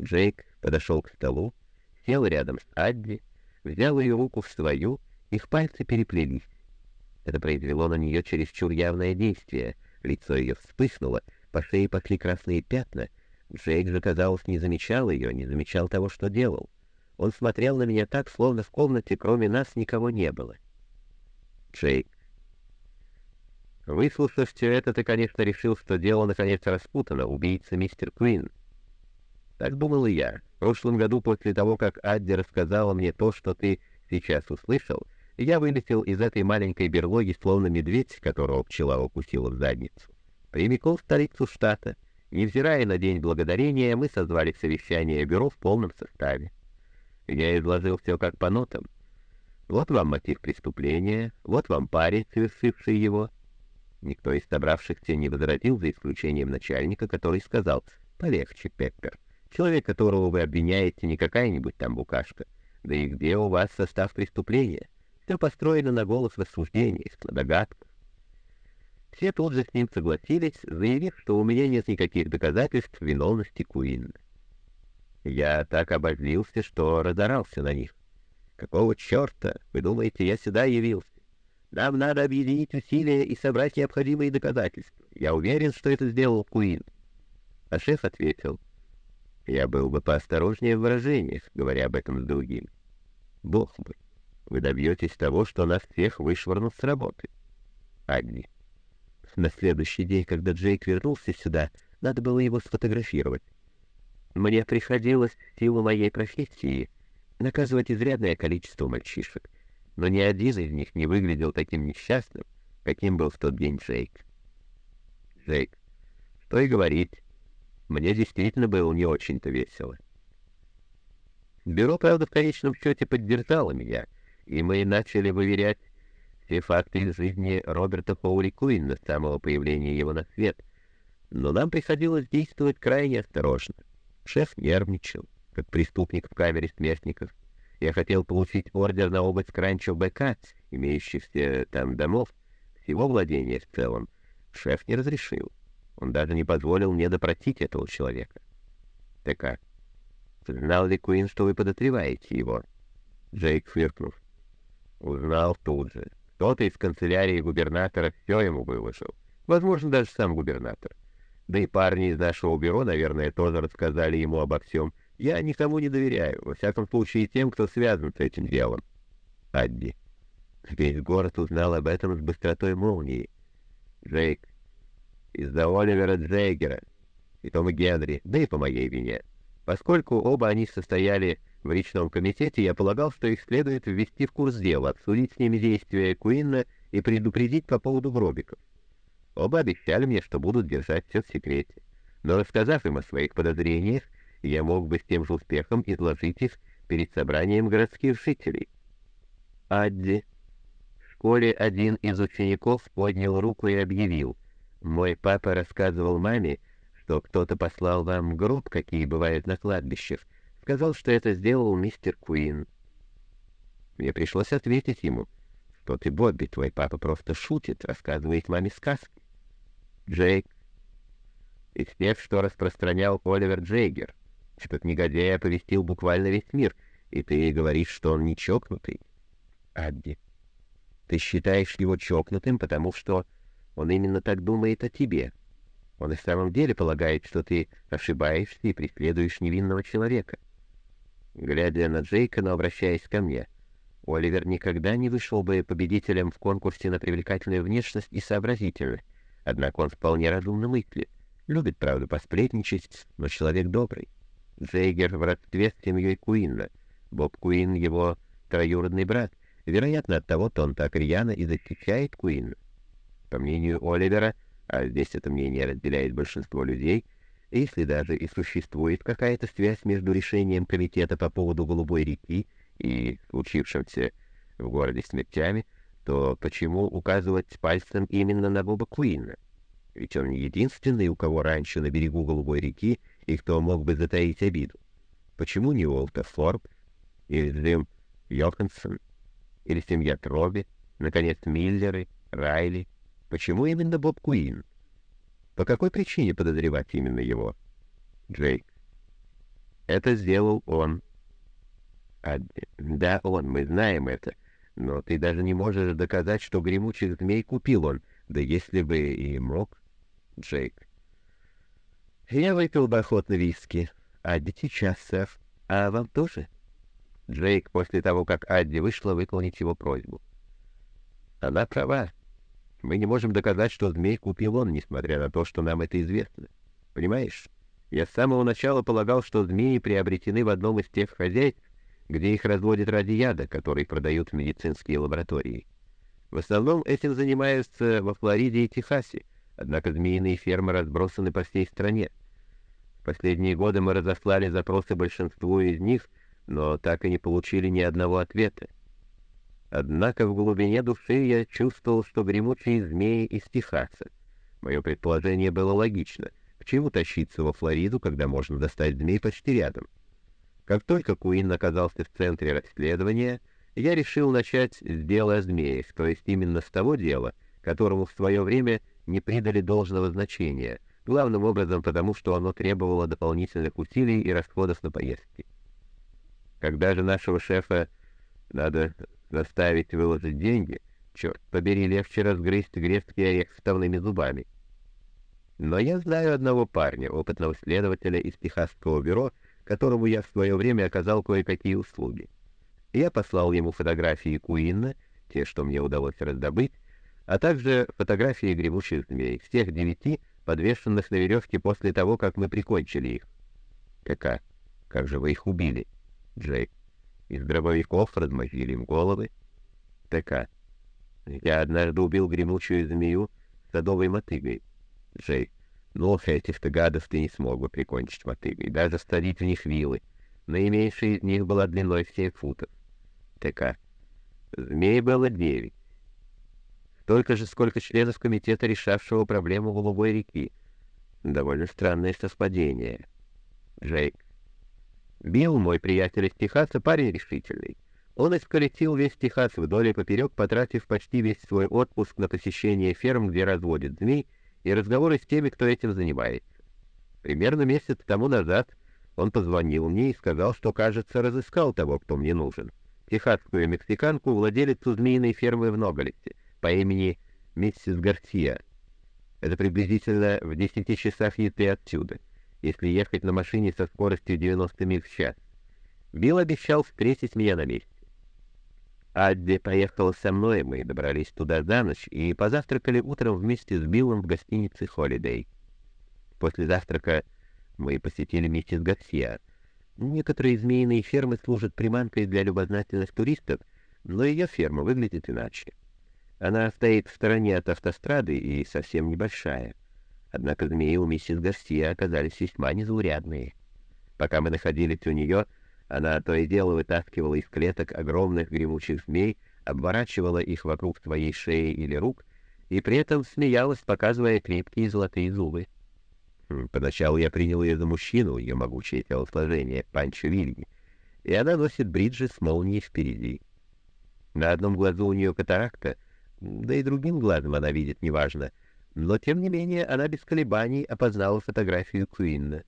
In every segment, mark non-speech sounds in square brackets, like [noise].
Джейк подошел к столу, сел рядом с Адди, взял ее руку в свою, их пальцы переплелись. Это произвело на нее чересчур явное действие. Лицо ее вспыхнуло, по шее пошли красные пятна. Джейк же, казалось, не замечал ее, не замечал того, что делал. Он смотрел на меня так, словно в комнате кроме нас никого не было. Джейк. Выслушав все это, ты, конечно, решил, что дело наконец распутано, убийца мистер Куин. Так думал и я. В прошлом году, после того, как Адди рассказала мне то, что ты сейчас услышал, я вылетел из этой маленькой берлоги, словно медведь, которого пчела укусила в задницу. Прямиком в столицу штата. Невзирая на День Благодарения, мы созвали совещание бюро в полном составе. Я изложил все как по нотам. Вот вам мотив преступления, вот вам парень, совершивший его. Никто из собравшихся не возразил, за исключением начальника, который сказал «Полегче, Пеппер. Человек, которого вы обвиняете, не какая-нибудь там букашка. Да и где у вас состав преступления? Все построено на голос рассуждениях, на догадках. Все тут же с ним согласились, заявив, что у меня нет никаких доказательств виновности Куинна. Я так обозлился, что разорался на них. Какого черта, вы думаете, я сюда явился? Нам надо объединить усилия и собрать необходимые доказательства. Я уверен, что это сделал Куин. А шеф ответил, я был бы поосторожнее в выражениях, говоря об этом с другим. Бог мой, вы добьетесь того, что нас всех вышвырнут с работы. Адни. На следующий день, когда Джейк вернулся сюда, надо было его сфотографировать. Мне приходилось в силу моей профессии наказывать изрядное количество мальчишек, но ни один из них не выглядел таким несчастным, каким был в тот день Джейк. Джейк, что и говорить, мне действительно было не очень-то весело. Бюро, правда, в конечном счете поддержало меня, и мы начали выверять все факты из жизни Роберта Фоури Куинна с самого появления его на свет, но нам приходилось действовать крайне осторожно. Шеф нервничал, как преступник в камере смертников. Я хотел получить ордер на обыск ранчо БК, имеющихся там домов, всего владения в целом. Шеф не разрешил. Он даже не позволил мне допросить этого человека. Так как? Знал ли Куин, что вы подозреваете его? Джейк фыркнул. Узнал тут же. Кто-то из канцелярии губернатора все ему выложил. Возможно, даже сам губернатор. Да и парни из нашего бюро, наверное, тоже рассказали ему обо всем. Я никому не доверяю, во всяком случае тем, кто связан с этим делом. Адди. Весь город узнал об этом с быстротой молнии. Джейк. Из-за Оливера Джейгера и Тома Генри, да и по моей вине. Поскольку оба они состояли в личном комитете, я полагал, что их следует ввести в курс дела, обсудить с ними действия Куинна и предупредить по поводу гробиков. Оба обещали мне, что будут держать все в секрете. Но рассказав им о своих подозрениях, я мог бы с тем же успехом изложить их перед собранием городских жителей. Адди. В школе один из учеников поднял руку и объявил. Мой папа рассказывал маме, что кто-то послал вам гроб, какие бывают на кладбищах. Сказал, что это сделал мистер Куин. Мне пришлось ответить ему, что ты, Бобби, твой папа просто шутит, рассказывает маме сказки. Джейк. Из тех, что распространял Оливер Джейгер. Этот негодяй оповестил буквально весь мир, и ты говоришь, что он не чокнутый. Адди. Ты считаешь его чокнутым, потому что он именно так думает о тебе. Он и в самом деле полагает, что ты ошибаешься и преследуешь невинного человека. Глядя на Джейка, но обращаясь ко мне, Оливер никогда не вышел бы победителем в конкурсе на привлекательную внешность и сообразительность, Однако он вполне разумно мыслит. Любит, правда, посплетничать, но человек добрый. Джейгер в родстве с семьей Куинна. Боб Куин — его троюродный брат. Вероятно, от того-то он так рьяно и защищает Куинна. По мнению Оливера, а здесь это мнение разделяет большинство людей, если даже и существует какая-то связь между решением комитета по поводу Голубой реки и случившимся в городе смертями, то почему указывать пальцем именно на Боба Куинна? Ведь он единственный, у кого раньше на берегу Голубой реки и кто мог бы затаить обиду. Почему не Уолтер Форб или Джим Йоханссон или семья Троби, наконец Миллеры, Райли? Почему именно Боб Куин? По какой причине подозревать именно его? Джейк. Это сделал он. Адди, да, он, мы знаем это. Но ты даже не можешь доказать, что гремучих змей купил он. Да если бы и мог, Джейк. Я выпил бы охотно виски. Адди сейчас, сэр. А вам тоже? Джейк после того, как Адди вышла, выполнить его просьбу. Она права. Мы не можем доказать, что змей купил он, несмотря на то, что нам это известно. Понимаешь? Я с самого начала полагал, что змеи приобретены в одном из тех хозяйств, где их разводят ради яда, который продают в медицинские лаборатории. В основном этим занимаются во Флориде и Техасе, однако змеиные фермы разбросаны по всей стране. В последние годы мы разослали запросы большинству из них, но так и не получили ни одного ответа. Однако в глубине души я чувствовал, что гремучие змеи из Техаса. Мое предположение было логично. К чему тащиться во Флориду, когда можно достать змей почти рядом? Как только Куин оказался в центре расследования, я решил начать с дела о змеях, то есть именно с того дела, которому в свое время не придали должного значения, главным образом потому, что оно требовало дополнительных усилий и расходов на поездки. Когда же нашего шефа надо заставить выложить деньги, черт побери, легче разгрызть грецкий орех вставными зубами. Но я знаю одного парня, опытного следователя из Техасского бюро, которому я в свое время оказал кое-какие услуги. Я послал ему фотографии Куинна, те, что мне удалось раздобыть, а также фотографии гремучих змей, всех девяти, подвешенных на веревке после того, как мы прикончили их. КК. Как же вы их убили? Джейк. Из дробовиков размозжили им головы. ТК. Я однажды убил гремучую змею садовой мотыгой. Джейк. Но этих-то гадов ты не смог бы прикончить мотыгой, даже столить в них вилы. Наименьшая из них была длиной в семь футов. ТК. Змей было девять. Столько же, сколько членов комитета, решавшего проблему Голубой реки. Довольно странное совпадение. Джейк. Билл, мой приятель из Техаса, парень решительный. Он исколесил весь Техас вдоль и поперек, потратив почти весь свой отпуск на посещение ферм, где разводят змей, и разговоры с теми, кто этим занимается. Примерно месяц тому назад он позвонил мне и сказал, что, кажется, разыскал того, кто мне нужен. Техасскую мексиканку, владелицу змеиной фермы в Ноголесе, по имени миссис Гарсия. Это приблизительно в десяти часах езды отсюда, если ехать на машине со скоростью 90 миль в час. Билл обещал встретить меня на месте. Адди поехала со мной, мы добрались туда за ночь и позавтракали утром вместе с Биллом в гостинице «Холидей». После завтрака мы посетили миссис Гарсия. Некоторые змеиные фермы служат приманкой для любознательных туристов, но ее ферма выглядит иначе. Она стоит в стороне от автострады и совсем небольшая. Однако змеи у миссис Гарсия оказались весьма незаурядные. Пока мы находились у нее, она то и дело вытаскивала из клеток огромных гремучих змей, обворачивала их вокруг своей шеи или рук и при этом смеялась, показывая крепкие золотые зубы. Хм, поначалу я принял ее за мужчину, ее могучее телосложение, Панчо Вильни, и она носит бриджи с молнией впереди. На одном глазу у нее катаракта, да и другим глазом она видит неважно, но тем не менее она без колебаний опознала фотографию Куинна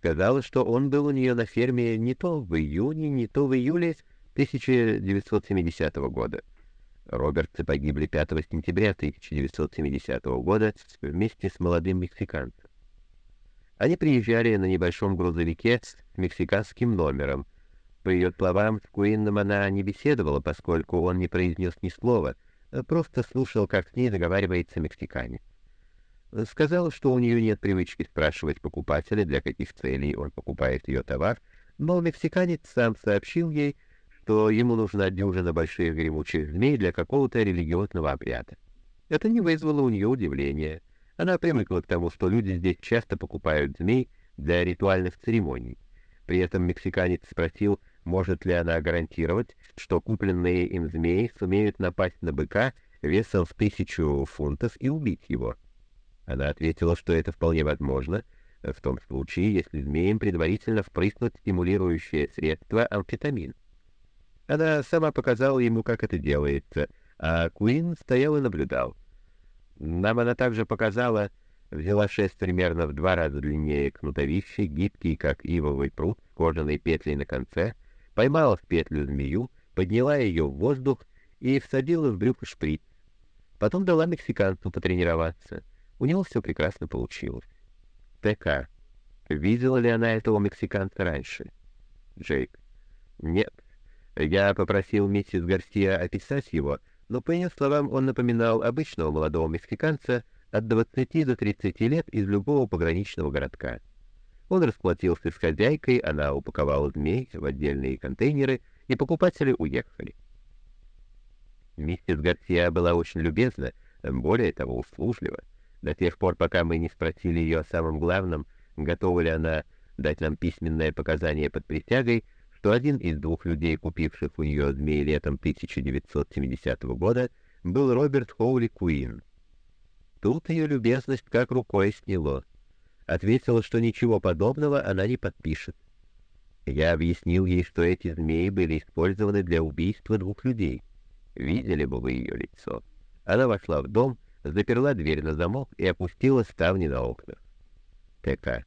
сказала, что он был у нее на ферме не то в июне, не то в июле 1970 года. Робертсы погибли 5 сентября 1970 года вместе с молодым мексиканцем. Они приезжали на небольшом грузовике с мексиканским номером. По ее словам, с Куинном она не беседовала, поскольку он не произнес ни слова, а просто слушал, как с ней договаривается мексиканец. Сказала, что у нее нет привычки спрашивать покупателя, для каких целей он покупает ее товар, но мексиканец сам сообщил ей, что ему нужна дюжина больших гремучих змей для какого-то религиозного обряда. Это не вызвало у нее удивления. Она привыкла к тому, что люди здесь часто покупают змей для ритуальных церемоний. При этом мексиканец спросил, может ли она гарантировать, что купленные им змеи сумеют напасть на быка весом в тысячу фунтов и убить его. Она ответила, что это вполне возможно, в том случае, если змеям предварительно впрыснуть стимулирующее средство амфетамин. Она сама показала ему, как это делается, а Куин стоял и наблюдал. Нам она также показала, взяла шесть примерно в два раза длиннее кнутовища, гибкий, как ивовый пруд, с кожаной петлей на конце, поймала в петлю змею, подняла ее в воздух и всадила в брюхо шприц. Потом дала мексиканцу потренироваться. У него все прекрасно получилось. ТК. Видела ли она этого мексиканца раньше? Джейк. Нет. Я попросил миссис Гарсия описать его, но, по ее словам, он напоминал обычного молодого мексиканца от 20 до 30 лет из любого пограничного городка. Он расплатился с хозяйкой, она упаковала змей в отдельные контейнеры, и покупатели уехали. Миссис Гарсия была очень любезна, более того, услужлива. До тех пор, пока мы не спросили ее о самом главном, готова ли она дать нам письменное показание под присягой, что один из двух людей, купивших у нее змей летом 1970 года, был Роберт Хоули Куин. Тут ее любезность как рукой сняло. Ответила, что ничего подобного она не подпишет. Я объяснил ей, что эти змеи были использованы для убийства двух людей. Видели бы вы ее лицо. Она вошла в дом, заперла дверь на замок и опустила ставни на окнах. ТК.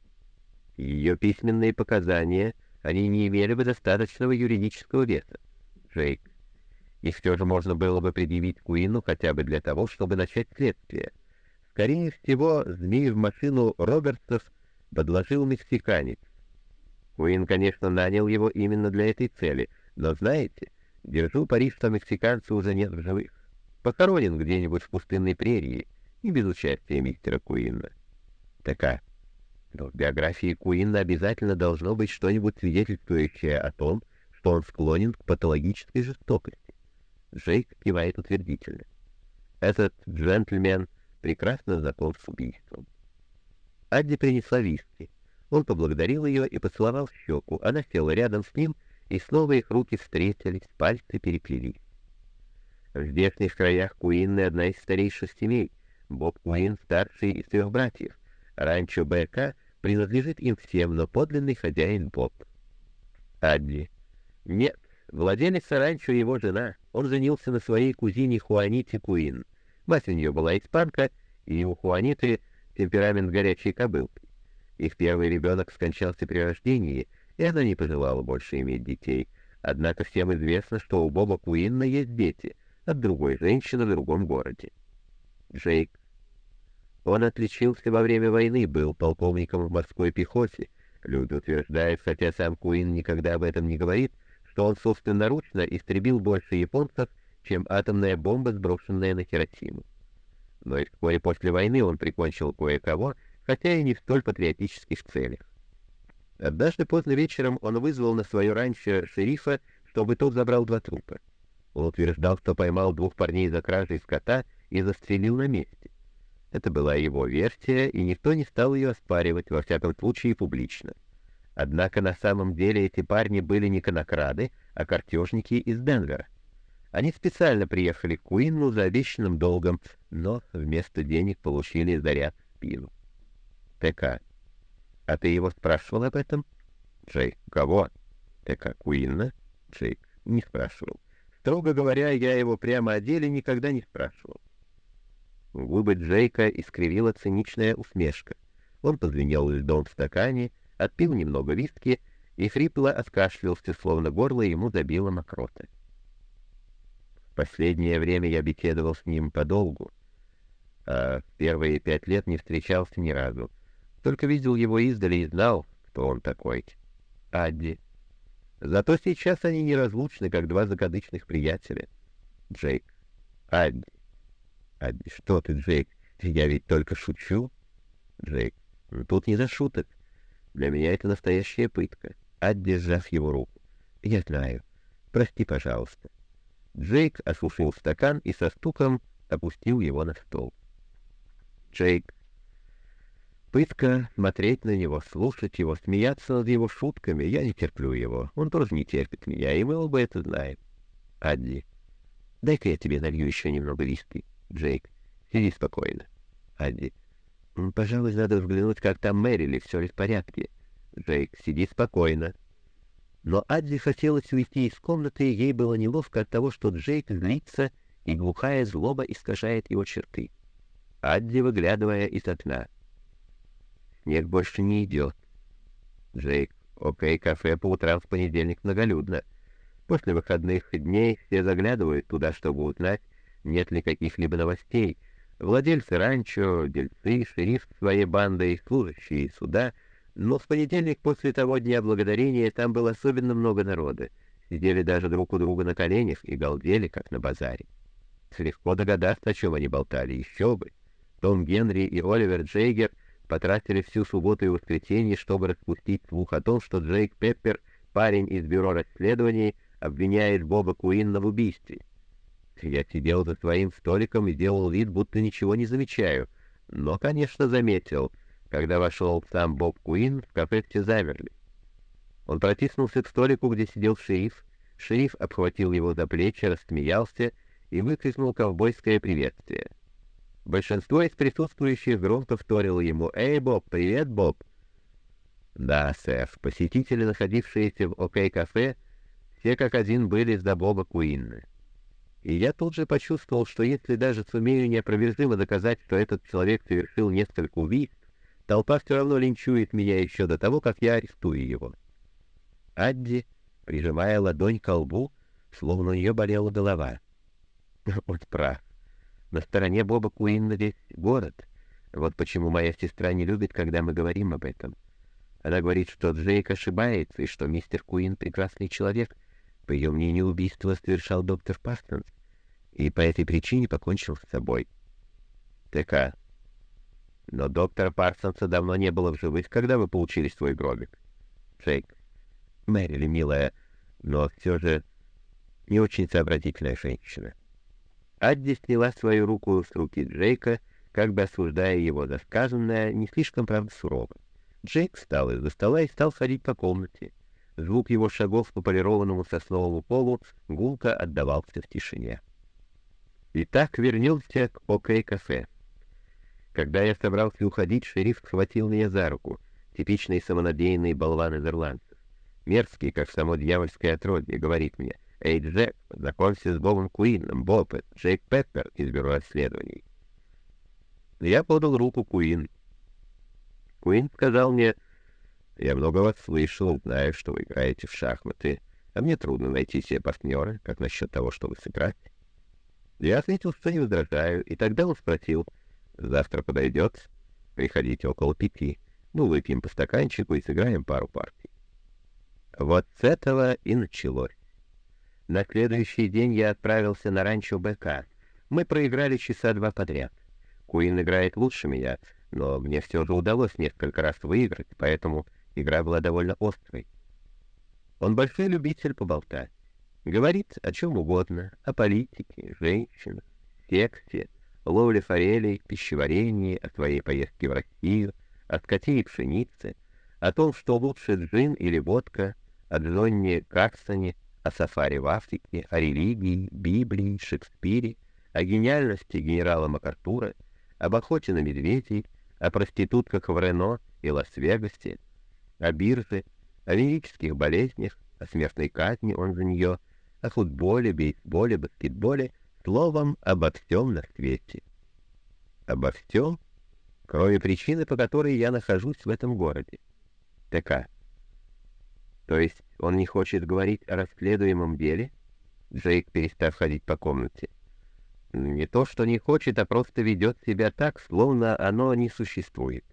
Ее письменные показания, они не имели бы достаточного юридического веса. Джейк. И все же можно было бы предъявить Куину хотя бы для того, чтобы начать следствие. Скорее всего, змеи в машину Робертсов подложил мексиканец. Куин, конечно, нанял его именно для этой цели, но, знаете, держу пари, что мексиканца уже нет в живых. Похоронен где-нибудь в пустынной прерии и без участия мистера Куина. Такая. Но в биографии Куинна обязательно должно быть что-нибудь свидетельствующее о том, что он склонен к патологической жестокости. Джейк кивает утвердительно. Этот джентльмен прекрасно знаком с убийством. Адди принесла виски. Он поблагодарил ее и поцеловал щеку. Она села рядом с ним, и снова их руки встретились, пальцы переплелись. В здешних краях Куинны одна из старейших семей. Боб Куин старший из трех братьев. Ранчо БК принадлежит им всем, но подлинный хозяин Боб. Адди. Нет, владелец ранчо его жена. Он женился на своей кузине Хуаните Куин. Мать у нее была испанка, и у Хуаниты темперамент горячей кобылки. Их первый ребенок скончался при рождении, и она не пожелала больше иметь детей. Однако всем известно, что у Боба Куинна есть дети от другой женщины в другом городе. Джейк он отличился во время войны, был полковником в морской пехоте. Люди утверждают, хотя сам Куин никогда об этом не говорит, что он собственноручно истребил больше японцев, чем атомная бомба, сброшенная на Хиросиму. Но и вскоре после войны он прикончил кое-кого, хотя и не в столь патриотических целях. Однажды поздно вечером он вызвал на свое ранчо шерифа, чтобы тот забрал два трупа. Он утверждал, что поймал двух парней за кражей скота и застрелил на месте. Это была его версия, и никто не стал ее оспаривать, во всяком случае, публично. Однако на самом деле эти парни были не конокрады, а картежники из Денвера. Они специально приехали к Куинну за обещанным долгом, но вместо денег получили заряд в спину. ТК. А ты его спрашивал об этом? Джейк. Кого? ТК. Куинна? Джейк. Не спрашивал. Строго говоря, я его прямо о деле никогда не спрашивал. Губы Джейка искривила циничная усмешка. Он позвенел льдом в стакане, отпил немного виски и хрипло откашлялся, словно горло ему забило мокроты. В последнее время я беседовал с ним подолгу, а первые пять лет не встречался ни разу. Только видел его издали и знал, кто он такой. Адди. Зато сейчас они неразлучны, как два закадычных приятеля. Джейк. Адди. А что ты, Джейк, я ведь только шучу. Джейк, ну, тут не за шуток. Для меня это настоящая пытка. Адди, сжав его руку. Я знаю. Прости, пожалуйста. Джейк осушил стакан и со стуком опустил его на стол. Джейк. Пытка смотреть на него, слушать его, смеяться над его шутками. Я не терплю его. Он тоже не терпит меня, и мы оба это знаем. Адди. Дай-ка я тебе налью еще немного виски. Джейк. Сиди спокойно. Адди. Пожалуй, надо взглянуть, как там Мэрили, все ли в порядке. Джейк. Сиди спокойно. Но Адди хотелось уйти из комнаты, и ей было неловко от того, что Джейк злится, и глухая злоба искажает его черты. Адди, выглядывая из окна. Снег больше не идет. Джейк, окей, кафе по утрам в понедельник многолюдно. После выходных дней все заглядывают туда, чтобы узнать, нет ли каких-либо новостей. Владельцы ранчо, дельцы, шериф своей бандой, служащие суда. Но в понедельник после того дня благодарения там было особенно много народа. Сидели даже друг у друга на коленях и галдели, как на базаре. Легко догадаться, о чем они болтали, еще бы. Том Генри и Оливер Джейгер потратили всю субботу и воскресенье, чтобы распустить слух о том, что Джейк Пеппер, парень из бюро расследований, обвиняет Боба Куинна в убийстве. Я сидел за своим столиком и делал вид, будто ничего не замечаю, но, конечно, заметил, когда вошел сам Боб Куин, в кафе все замерли. Он протиснулся к столику, где сидел шериф. Шериф обхватил его за плечи, рассмеялся и выкрикнул ковбойское приветствие. Большинство из присутствующих громко вторило ему «Эй, Боб, привет, Боб!» Да, сэр, посетители, находившиеся в ОК-кафе, все как один были за Боба Куинна. И я тут же почувствовал, что если даже сумею неопровержимо доказать, что этот человек совершил несколько убийств, толпа все равно линчует меня еще до того, как я арестую его. Адди, прижимая ладонь к лбу, словно у нее болела голова. [laughs] Он прав. На стороне Боба Куинна весь город. Вот почему моя сестра не любит, когда мы говорим об этом. Она говорит, что Джейк ошибается, и что мистер Куин — прекрасный человек. По ее мнению, убийство совершал доктор Пастонс, и по этой причине покончил с собой. ТК. Но доктора Парсонса давно не было в живых, когда вы получили свой гробик. Джейк. Мэрили, милая, но все же не очень сообразительная женщина. Адди сняла свою руку с руки Джейка, как бы осуждая его за сказанное, не слишком, правда, сурово. Джейк встал из-за стола и стал ходить по комнате. Звук его шагов по полированному сосновому полу гулко отдавался в тишине. Итак, вернулся к ОК-кафе. Когда я собрался уходить, шериф схватил меня за руку, типичный самонадеянный болван из ирландцев. Мерзкий, как само дьявольское отродье, говорит мне, «Эй, Джек, знакомься с Бобом Куином, Боб, это Джейк Пеппер из бюро расследований». Я подал руку Куин. Куин сказал мне, «Я много вас слышал, знаю, что вы играете в шахматы, а мне трудно найти себе партнера, как насчет того, чтобы сыграть». Я ответил, что не возражаю, и тогда он спросил, «Завтра подойдет? Приходите около пяти. Ну, выпьем по стаканчику и сыграем пару партий». Вот с этого и началось. На следующий день я отправился на ранчо БК. Мы проиграли часа два подряд. Куин играет лучше меня, но мне все же удалось несколько раз выиграть, поэтому игра была довольно острой. Он большой любитель поболтать. Говорит о чем угодно, о политике, женщинах, сексе, ловле форелей, пищеварении, о своей поездке в Россию, о скоте и пшенице, о том, что лучше джин или водка, о Джонни Карсоне, о сафари в Африке, о религии, Библии, Шекспире, о гениальности генерала МакАртура, об охоте на медведей, о проститутках в Рено и Лас-Вегасе, о бирже, о венерических болезнях, о смертной казни, он за нее, о футболе, бейсболе, баскетболе, словом, обо всем на свете. Обо всем, кроме причины, по которой я нахожусь в этом городе. ТК. То есть он не хочет говорить о расследуемом деле? Джейк, перестав ходить по комнате. Не то, что не хочет, а просто ведет себя так, словно оно не существует.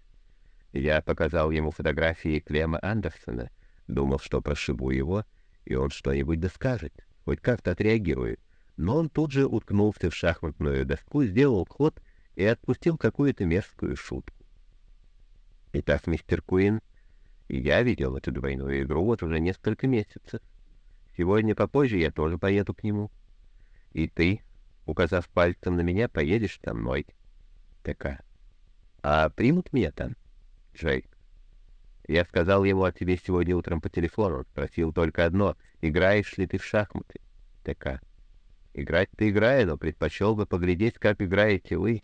Я показал ему фотографии Клема Андерсона, думал, что прошибу его, и он что-нибудь доскажет, хоть как-то отреагирует. Но он тут же уткнулся в шахматную доску, сделал ход и отпустил какую-то мерзкую шутку. Итак, мистер Куин, и я видел эту двойную игру вот уже несколько месяцев. Сегодня попозже я тоже поеду к нему. И ты, указав пальцем на меня, поедешь со мной. Такая. А примут меня там? Джейк. Я сказал ему о тебе сегодня утром по телефону. Спросил только одно. Играешь ли ты в шахматы? ТК. Играть ты играю, но предпочел бы поглядеть, как играете вы.